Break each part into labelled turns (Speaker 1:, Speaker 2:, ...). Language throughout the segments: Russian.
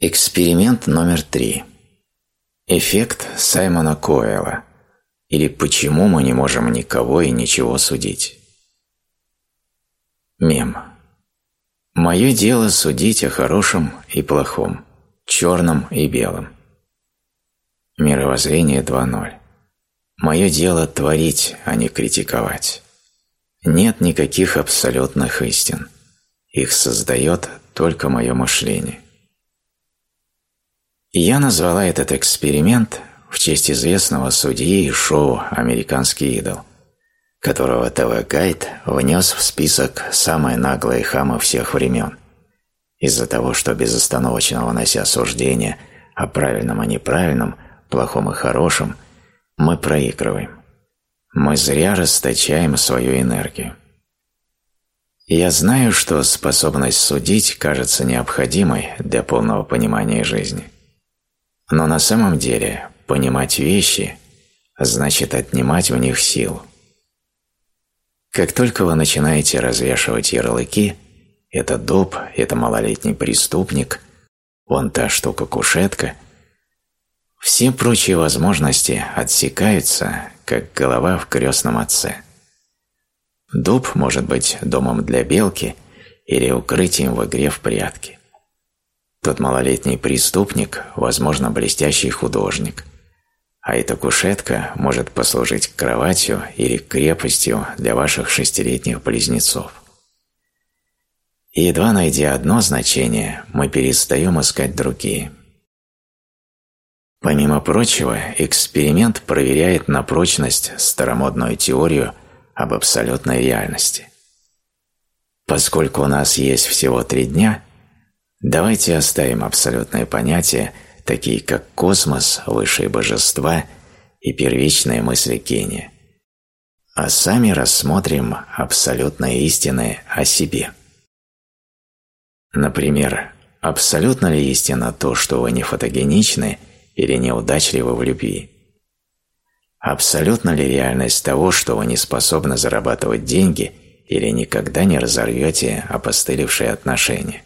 Speaker 1: Эксперимент номер три. Эффект Саймона Коэла. Или почему мы не можем никого и ничего судить. Мем. Мое дело судить о хорошем и плохом, черном и белом. Мировоззрение 2.0. Мое дело творить, а не критиковать. Нет никаких абсолютных истин. Их создает только мое мышление. Я назвала этот эксперимент в честь известного судьи и шоу «Американский идол», которого ТВ Гайд внес в список «Самые наглые хамы всех времен» из-за того, что безостановочно вынося суждения о правильном и неправильном, плохом и хорошем, мы проигрываем. Мы зря расточаем свою энергию. Я знаю, что способность судить кажется необходимой для полного понимания жизни – но на самом деле понимать вещи значит отнимать у них силу. Как только вы начинаете развешивать ярлыки «это дуб», «это малолетний преступник», «вон та штука-кушетка», все прочие возможности отсекаются, как голова в крестном отце. Дуб может быть домом для белки или укрытием в игре в прятки. Тот малолетний преступник, возможно, блестящий художник. А эта кушетка может послужить кроватью или крепостью для ваших шестилетних близнецов. И едва найдя одно значение, мы перестаем искать другие. Помимо прочего, эксперимент проверяет на прочность старомодную теорию об абсолютной реальности. Поскольку у нас есть всего три дня – Давайте оставим абсолютные понятия, такие как космос, высшие божества и первичные мысли гения, а сами рассмотрим абсолютные истины о себе. Например, абсолютно ли истина то, что вы не фотогеничны или неудачливы в любви? Абсолютно ли реальность того, что вы не способны зарабатывать деньги или никогда не разорвете опостылевшие отношения?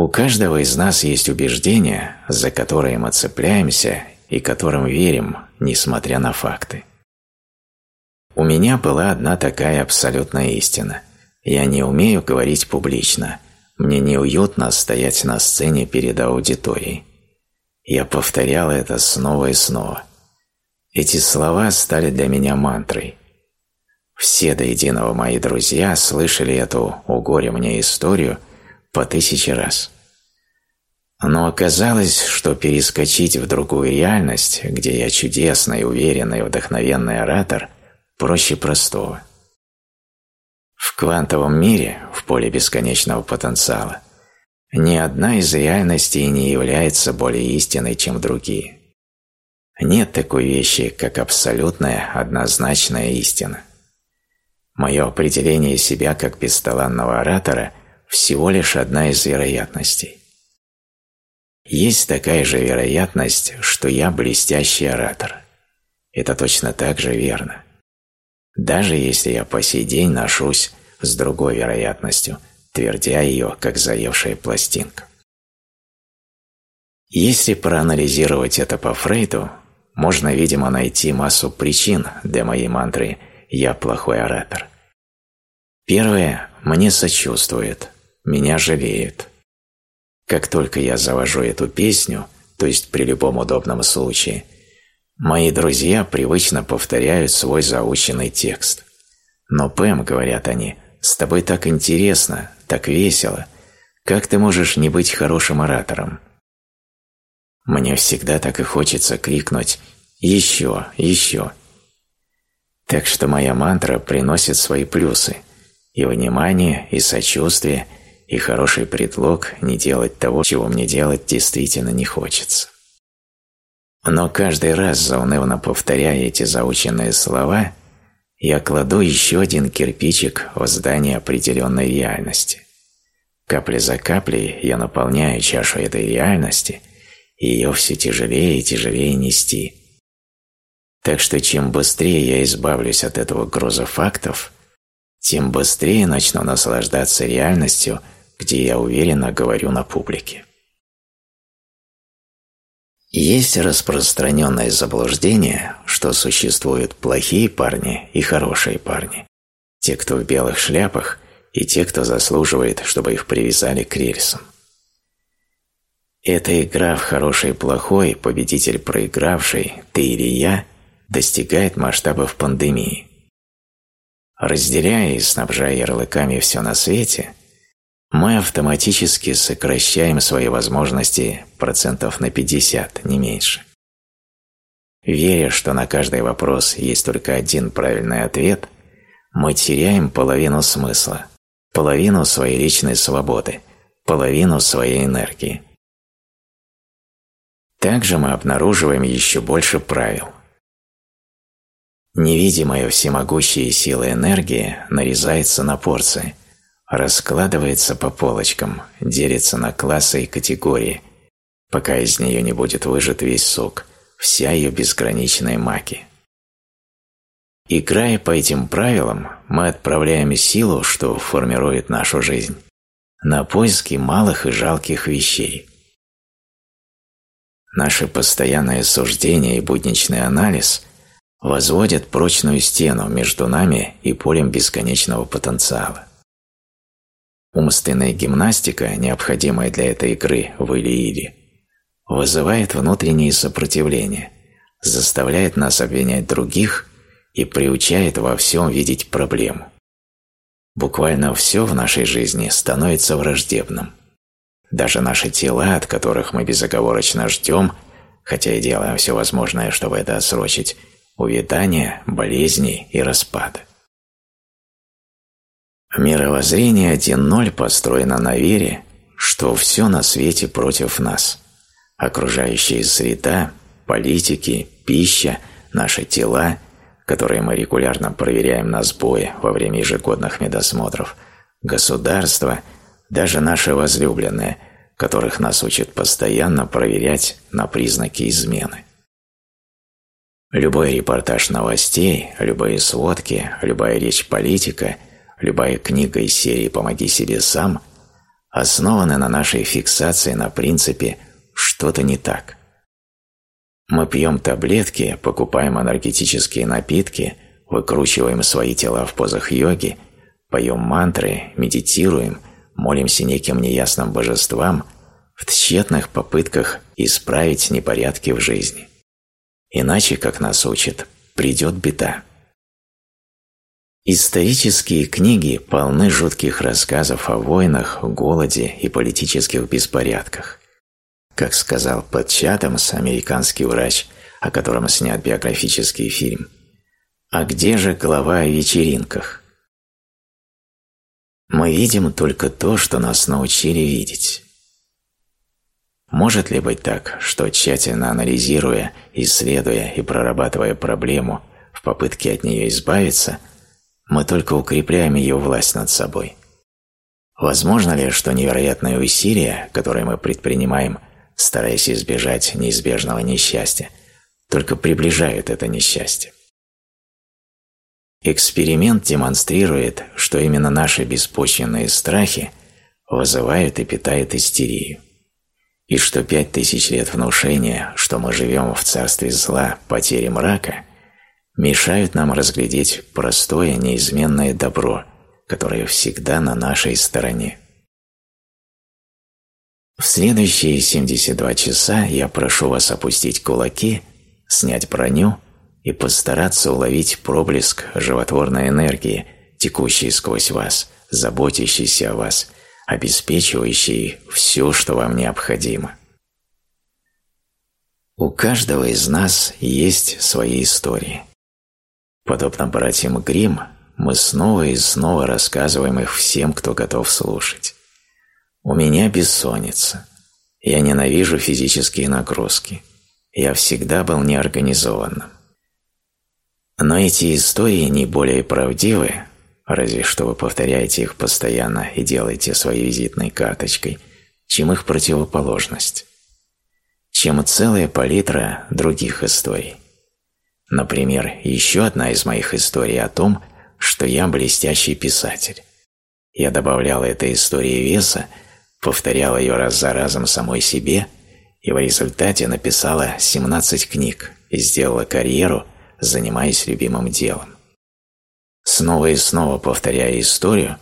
Speaker 1: У каждого из нас есть убеждения, за которые мы цепляемся и которым верим, несмотря на факты. У меня была одна такая абсолютная истина. Я не умею говорить публично. Мне неуютно стоять на сцене перед аудиторией. Я повторял это снова и снова. Эти слова стали для меня мантрой. Все до единого мои друзья слышали эту «О горе мне» историю – по тысяче раз. Но оказалось, что перескочить в другую реальность, где я чудесный, уверенный, вдохновенный оратор, проще простого. В квантовом мире, в поле бесконечного потенциала, ни одна из реальностей не является более истинной, чем другие. Нет такой вещи, как абсолютная, однозначная истина. Мое определение себя как бесталанного оратора всего лишь одна из вероятностей. Есть такая же вероятность, что я блестящий оратор. Это точно так же верно. Даже если я по сей день ношусь с другой вероятностью, твердя ее, как заевшая пластинка. Если проанализировать это по Фрейду, можно, видимо, найти массу причин для моей мантры «Я плохой оратор». Первое – мне сочувствует, меня жалеют. Как только я завожу эту песню, то есть при любом удобном случае, мои друзья привычно повторяют свой заученный текст. «Но, Пэм, — говорят они, — с тобой так интересно, так весело. Как ты можешь не быть хорошим оратором?» Мне всегда так и хочется крикнуть «Еще! Еще!». Так что моя мантра приносит свои плюсы – и внимание, и сочувствие – и хороший предлог не делать того, чего мне делать действительно не хочется. Но каждый раз, заунывно повторяя эти заученные слова, я кладу еще один кирпичик в здание определенной реальности. Капля за каплей я наполняю чашу этой реальности, и ее все тяжелее и тяжелее нести. Так что чем быстрее я избавлюсь от этого груза фактов, тем быстрее начну наслаждаться реальностью – где я уверенно говорю на публике. Есть распространенное заблуждение, что существуют плохие парни и хорошие парни, те, кто в белых шляпах, и те, кто заслуживает, чтобы их привязали к рельсам. Эта игра в хороший и плохой, победитель проигравший, ты или я, достигает масштабов пандемии. Разделяя и снабжая ярлыками все на свете, мы автоматически сокращаем свои возможности процентов на 50, не меньше. Веря, что на каждый вопрос есть только один правильный ответ, мы теряем половину смысла, половину своей личной свободы, половину своей энергии. Также мы обнаруживаем еще больше правил. Невидимая всемогущая сила энергии нарезается на порции, раскладывается по полочкам, делится на классы и категории, пока из нее не будет выжат весь сок, вся ее безграничная маки. Играя по этим правилам, мы отправляем силу, что формирует нашу жизнь, на поиски малых и жалких вещей. Наше постоянное суждение и будничный анализ возводят прочную стену между нами и полем бесконечного потенциала. Умственная гимнастика, необходимая для этой игры в или-или, вызывает внутреннее сопротивление, заставляет нас обвинять других и приучает во всем видеть проблему. Буквально все в нашей жизни становится враждебным. Даже наши тела, от которых мы безоговорочно ждем, хотя и делаем все возможное, чтобы это отсрочить, увядания, болезней и распада. Мировоззрение 1.0 построено на вере, что все на свете против нас. Окружающая среда, политики, пища, наши тела, которые мы регулярно проверяем на сбое во время ежегодных медосмотров, государство, даже наши возлюбленные, которых нас учат постоянно проверять на признаки измены. Любой репортаж новостей, любые сводки, любая речь политика – любая книга из серии «Помоги себе сам» основаны на нашей фиксации на принципе «что-то не так». Мы пьем таблетки, покупаем энергетические напитки, выкручиваем свои тела в позах йоги, поем мантры, медитируем, молимся неким неясным божествам в тщетных попытках исправить непорядки в жизни. Иначе, как нас учат, придет беда. Исторические книги полны жутких рассказов о войнах, голоде и политических беспорядках. Как сказал под Чатамс, американский врач, о котором снят биографический фильм, «А где же глава о вечеринках?» Мы видим только то, что нас научили видеть. Может ли быть так, что тщательно анализируя, исследуя и прорабатывая проблему в попытке от нее избавиться – мы только укрепляем ее власть над собой. Возможно ли, что невероятные усилия, которые мы предпринимаем, стараясь избежать неизбежного несчастья, только приближают это несчастье? Эксперимент демонстрирует, что именно наши беспочвенные страхи вызывают и питают истерию. И что пять тысяч лет внушения, что мы живем в царстве зла, потери мрака, мешают нам разглядеть простое неизменное добро, которое всегда на нашей стороне. В следующие 72 часа я прошу вас опустить кулаки, снять броню и постараться уловить проблеск животворной энергии, текущей сквозь вас, заботящейся о вас, обеспечивающей все, что вам необходимо. У каждого из нас есть свои истории – Подобно братьям Грим, мы снова и снова рассказываем их всем, кто готов слушать. У меня бессонница. Я ненавижу физические нагрузки. Я всегда был неорганизованным. Но эти истории не более правдивы, разве что вы повторяете их постоянно и делаете своей визитной карточкой, чем их противоположность, чем целая палитра других историй. Например, еще одна из моих историй о том, что я блестящий писатель. Я добавлял этой истории веса, повторял ее раз за разом самой себе и в результате написала 17 книг и сделала карьеру, занимаясь любимым делом. Снова и снова повторяя историю,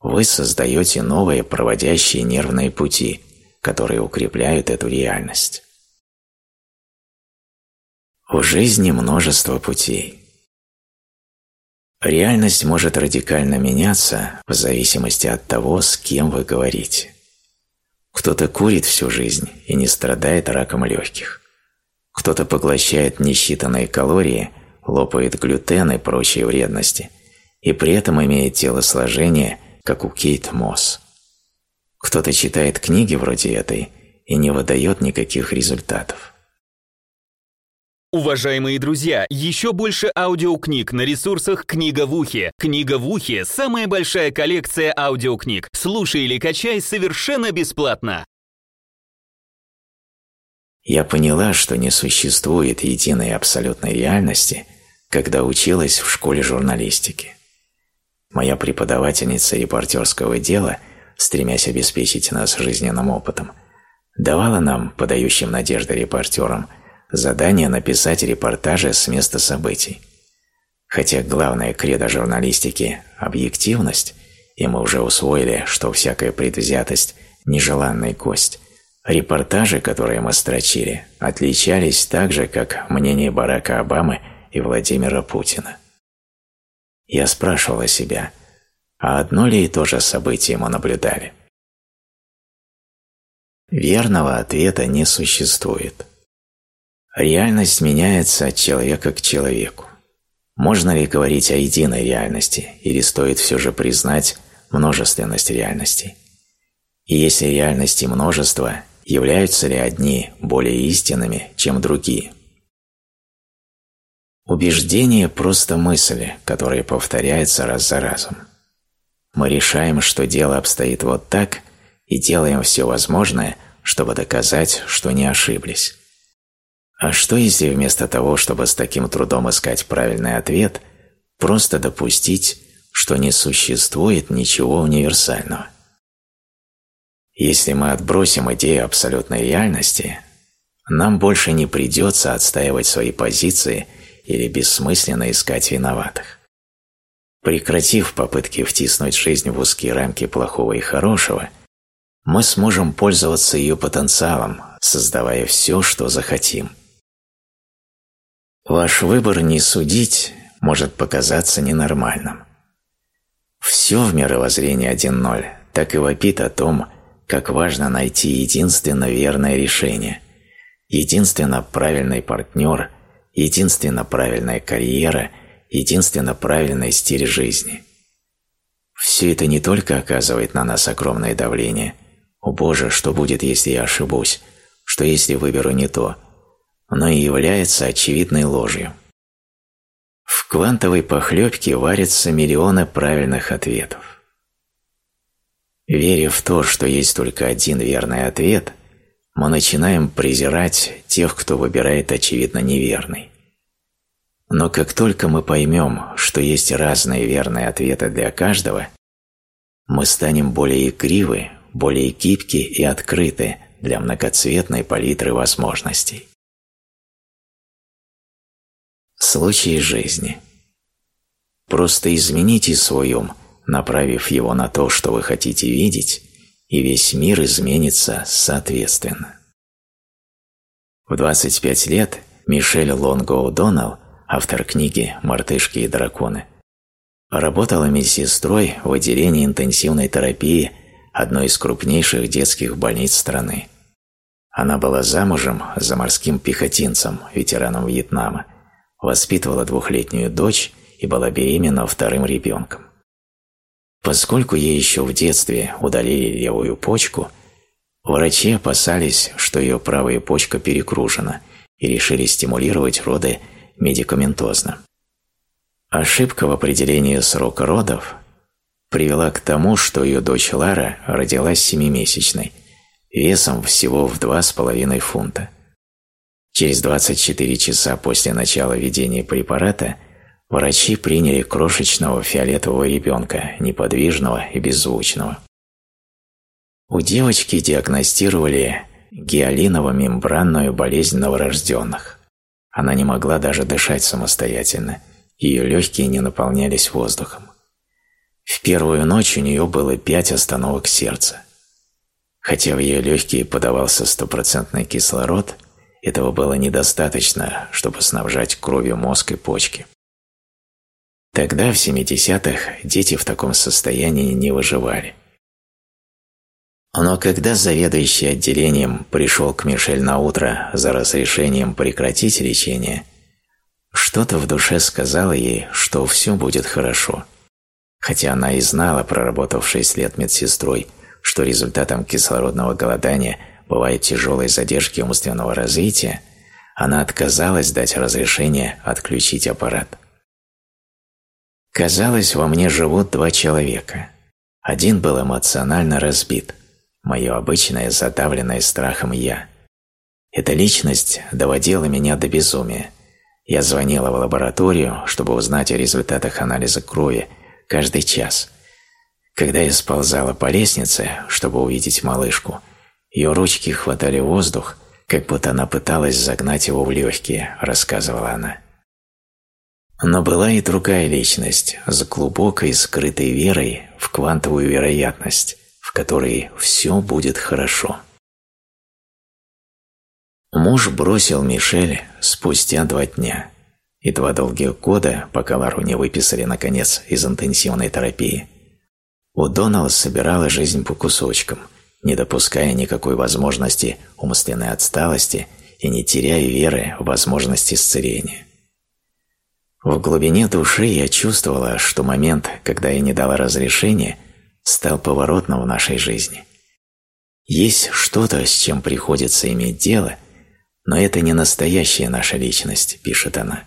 Speaker 1: вы создаете новые проводящие нервные пути, которые укрепляют эту реальность. В жизни множество путей. Реальность может радикально меняться в зависимости от того, с кем вы говорите. Кто-то курит всю жизнь и не страдает раком легких. Кто-то поглощает несчитанные калории, лопает глютен и прочие вредности, и при этом имеет телосложение, как у Кейт Мосс. Кто-то читает книги вроде этой и не выдает никаких результатов.
Speaker 2: Уважаемые друзья, еще больше аудиокниг на ресурсах «Книга в ухе». «Книга в ухе» — самая большая коллекция аудиокниг. Слушай или качай совершенно бесплатно.
Speaker 1: Я поняла, что не существует единой абсолютной реальности, когда училась в школе журналистики. Моя преподавательница репортерского дела, стремясь обеспечить нас жизненным опытом, давала нам, подающим надежды репортерам, задание написать репортажи с места событий. Хотя главное кредо журналистики – объективность, и мы уже усвоили, что всякая предвзятость – нежеланный гость, репортажи, которые мы строчили, отличались так же, как мнение Барака Обамы и Владимира Путина. Я спрашивала себя, а одно ли и то же событие мы наблюдали? Верного ответа не существует. Реальность меняется от человека к человеку. Можно ли говорить о единой реальности, или стоит все же признать множественность реальностей? И если реальности множество, являются ли одни более истинными, чем другие? Убеждение – просто мысли, которые повторяются раз за разом. Мы решаем, что дело обстоит вот так, и делаем все возможное, чтобы доказать, что не ошиблись. А что если вместо того, чтобы с таким трудом искать правильный ответ, просто допустить, что не существует ничего универсального? Если мы отбросим идею абсолютной реальности, нам больше не придется отстаивать свои позиции или бессмысленно искать виноватых. Прекратив попытки втиснуть жизнь в узкие рамки плохого и хорошего, мы сможем пользоваться ее потенциалом, создавая все, что захотим – Ваш выбор не судить может показаться ненормальным. Все в мировоззрении 1.0 так и вопит о том, как важно найти единственно верное решение, единственно правильный партнер, единственно правильная карьера, единственно правильный стиль жизни. Все это не только оказывает на нас огромное давление «О Боже, что будет, если я ошибусь? Что если выберу не то?» Но и является очевидной ложью. В квантовой похлебке варятся миллионы правильных ответов. Веря в то, что есть только один верный ответ, мы начинаем презирать тех, кто выбирает очевидно неверный. Но как только мы поймем, что есть разные верные ответы для каждого, мы станем более игривы, более гибки и открыты для многоцветной палитры возможностей. Случаи жизни. Просто измените свой ум, направив его на то, что вы хотите видеть, и весь мир изменится соответственно. В 25 лет Мишель Лонго О'Доннелл, автор книги «Мартышки и драконы», работала медсестрой в отделении интенсивной терапии одной из крупнейших детских больниц страны. Она была замужем за морским пехотинцем, ветераном Вьетнама, воспитывала двухлетнюю дочь и была беременна вторым ребенком. Поскольку ей еще в детстве удалили левую почку, врачи опасались, что ее правая почка перекружена и решили стимулировать роды медикаментозно. Ошибка в определении срока родов привела к тому, что ее дочь Лара родилась семимесячной, весом всего в 2,5 фунта. Через 24 часа после начала введения препарата Врачи приняли крошечного фиолетового ребенка, неподвижного и беззвучного. У девочки диагностировали гиалиново-мембранную болезнь новорожденных. Она не могла даже дышать самостоятельно, ее легкие не наполнялись воздухом. В первую ночь у нее было пять остановок сердца. Хотя в ее легкие подавался стопроцентный кислород, этого было недостаточно, чтобы снабжать кровью мозг и почки. Тогда, в 70-х, дети в таком состоянии не выживали. Но когда заведующий отделением пришел к Мишель на утро за разрешением прекратить лечение, что-то в душе сказало ей, что все будет хорошо. Хотя она и знала, проработав 6 лет медсестрой, что результатом кислородного голодания бывают тяжелые задержки умственного развития, она отказалась дать разрешение отключить аппарат. Казалось, во мне живут два человека. Один был эмоционально разбит, мое обычное задавленное страхом «я». Эта личность доводила меня до безумия. Я звонила в лабораторию, чтобы узнать о результатах анализа крови каждый час. Когда я сползала по лестнице, чтобы увидеть малышку, ее ручки хватали воздух, как будто она пыталась загнать его в легкие, рассказывала она. Но была и другая личность с глубокой скрытой верой в квантовую вероятность, в которой все будет хорошо. Муж бросил Мишель спустя два дня и два долгих года, пока Лару не выписали наконец из интенсивной терапии. У Донала собирала жизнь по кусочкам, не допуская никакой возможности умственной отсталости и не теряя веры в возможность исцеления. В глубине души я чувствовала, что момент, когда я не дала разрешения, стал поворотным в нашей жизни. Есть что-то, с чем приходится иметь дело, но это не настоящая наша личность, пишет она.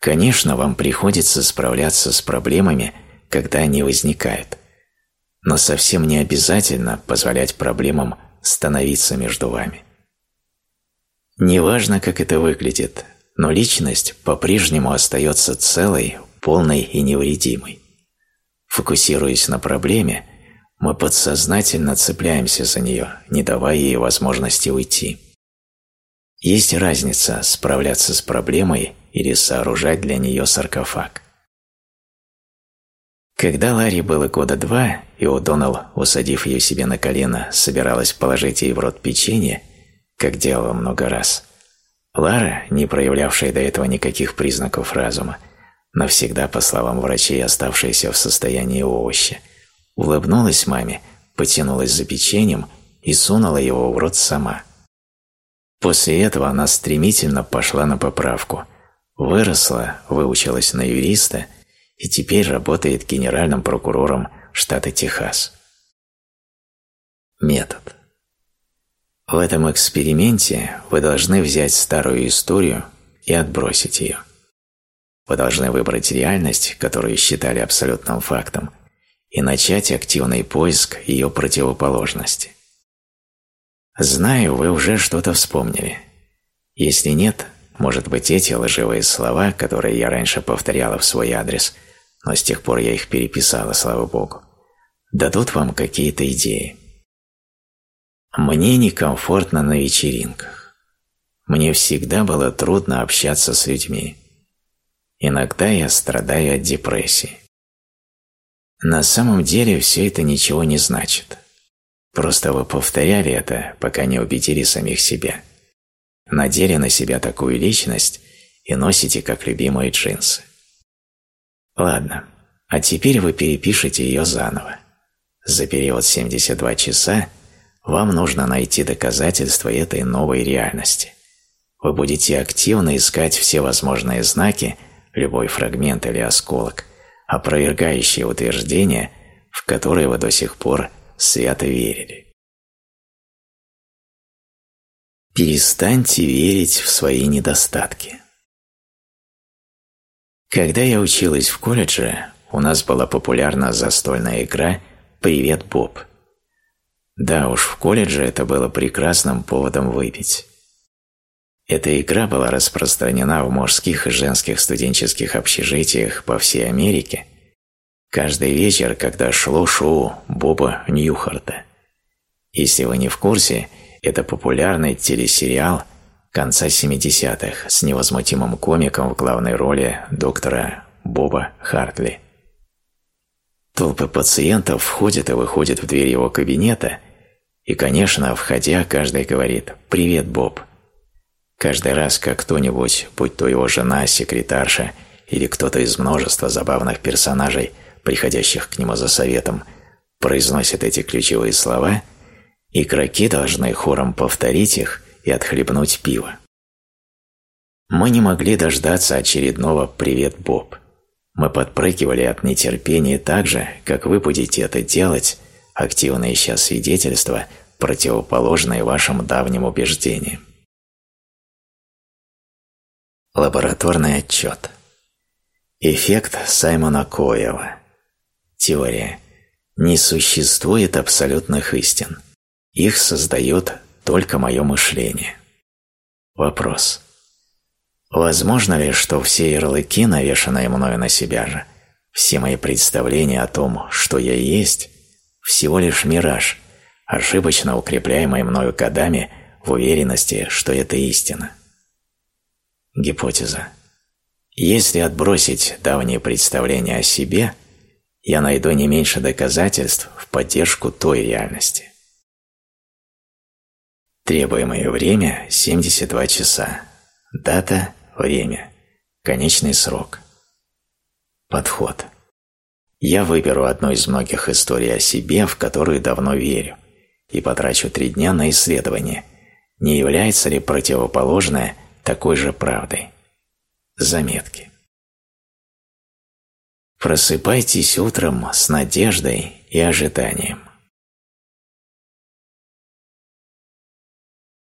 Speaker 1: Конечно, вам приходится справляться с проблемами, когда они возникают, но совсем не обязательно позволять проблемам становиться между вами. Неважно, как это выглядит, но личность по-прежнему остается целой, полной и невредимой. Фокусируясь на проблеме, мы подсознательно цепляемся за нее, не давая ей возможности уйти. Есть разница справляться с проблемой или сооружать для нее саркофаг. Когда Ларри было года два, и О'Доннелл, усадив ее себе на колено, собиралась положить ей в рот печенье, как делала много раз – Лара, не проявлявшая до этого никаких признаков разума, навсегда, по словам врачей, оставшаяся в состоянии овоща, улыбнулась маме, потянулась за печеньем и сунула его в рот сама. После этого она стремительно пошла на поправку, выросла, выучилась на юриста и теперь работает генеральным прокурором штата Техас. Метод. В этом эксперименте вы должны взять старую историю и отбросить ее. Вы должны выбрать реальность, которую считали абсолютным фактом, и начать активный поиск ее противоположности. Знаю, вы уже что-то вспомнили. Если нет, может быть, эти лживые слова, которые я раньше повторяла в свой адрес, но с тех пор я их переписала, слава Богу, дадут вам какие-то идеи. Мне некомфортно на вечеринках. Мне всегда было трудно общаться с людьми. Иногда я страдаю от депрессии. На самом деле все это ничего не значит. Просто вы повторяли это, пока не убедили самих себя. Надели на себя такую личность и носите как любимые джинсы. Ладно, а теперь вы перепишете ее заново. За период 72 часа – вам нужно найти доказательства этой новой реальности. Вы будете активно искать все возможные знаки, любой фрагмент или осколок, опровергающие утверждения, в которые вы до сих пор свято верили. Перестаньте верить в свои недостатки. Когда я училась в колледже, у нас была популярна застольная игра «Привет, Боб», да уж, в колледже это было прекрасным поводом выпить. Эта игра была распространена в мужских и женских студенческих общежитиях по всей Америке каждый вечер, когда шло шоу Боба Ньюхарта. Если вы не в курсе, это популярный телесериал конца 70-х с невозмутимым комиком в главной роли доктора Боба Хартли. Толпы пациентов входят и выходят в дверь его кабинета, и, конечно, входя, каждый говорит «Привет, Боб». Каждый раз, как кто-нибудь, будь то его жена, секретарша или кто-то из множества забавных персонажей, приходящих к нему за советом, произносит эти ключевые слова, игроки должны хором повторить их и отхлебнуть пиво. Мы не могли дождаться очередного «Привет, Боб». Мы подпрыгивали от нетерпения так же, как вы будете это делать, активные сейчас свидетельства, противоположные вашим давним убеждениям. Лабораторный отчет. Эффект Саймона Коева. Теория. Не существует абсолютных истин. Их создает только мое мышление. Вопрос. Возможно ли, что все ярлыки, навешанные мною на себя же, все мои представления о том, что я есть, всего лишь мираж, ошибочно укрепляемый мною годами в уверенности, что это истина? Гипотеза. Если отбросить давние представления о себе, я найду не меньше доказательств в поддержку той реальности. Требуемое время – 72 часа. Дата – время. Конечный срок. Подход. Я выберу одну из многих историй о себе, в которую давно верю, и потрачу три дня на исследование, не является ли противоположное такой же правдой. Заметки. Просыпайтесь утром с надеждой и ожиданием.